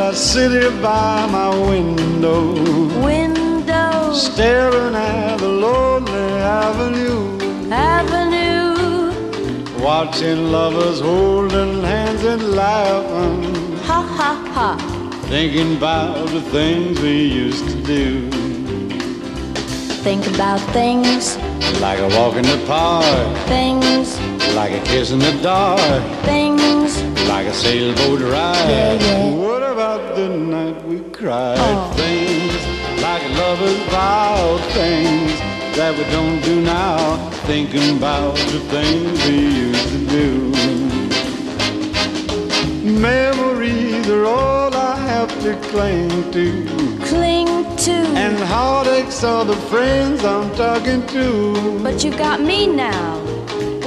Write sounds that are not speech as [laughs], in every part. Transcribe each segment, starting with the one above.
I sit here by my window, Window, staring at the lonely avenue, avenue, watching lovers holding hands and laughing, ha ha ha. thinking about the things we used to do, Think about things, like a walk in the park, things, like a kiss in the dark, things. like a sailboat ride. Yeah, yeah. Cried? Oh. Things like lovers vow, things that we don't do now. Thinking about the things we used to do. Memories are all I have to cling to. Cling to. And heartaches are the friends I'm talking to. but you got me now.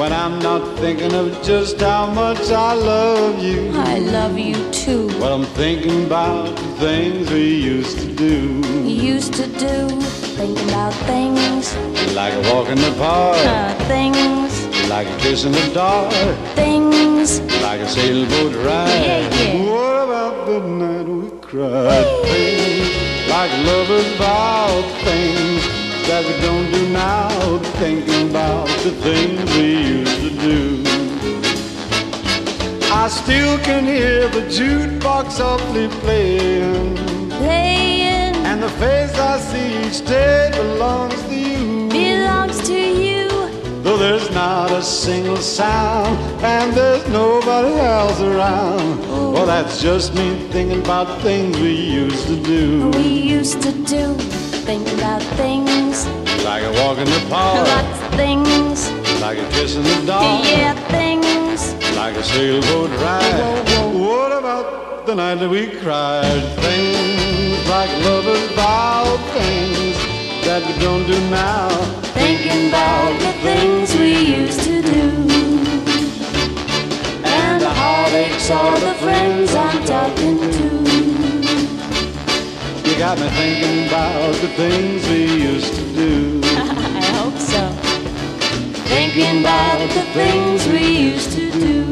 When I'm not thinking of just how much I love you. I love you too. Well, I'm thinking about the things we used to do. Used to do. thinking about things, Like a walk in the park, uh, things, like a kiss in the dark, things. like a sailboat ride. Yeah, yeah. What about the night we cried? Things like lovers vow, things that we don't do now. Thinking about the things we I still can hear the jukebox softly playing. Playing And the face I see each day belongs to you. belongs to you. Though there's not a single sound and there's nobody else around. Well, that's just me thinking about things we used to do. We used to do. Think about things, Like a walk in the park, lots of things. like a kiss in the dark, Yeah, things. Like a sailboat ride. What about the night that we cried? Things like lovers vow, things that we don't do now. Thinking about the things we used to do. And the heartaches are the friends I'm talking to. You got me thinking about the things we used to do. [laughs] I hope so. Thinking about the things we used to do.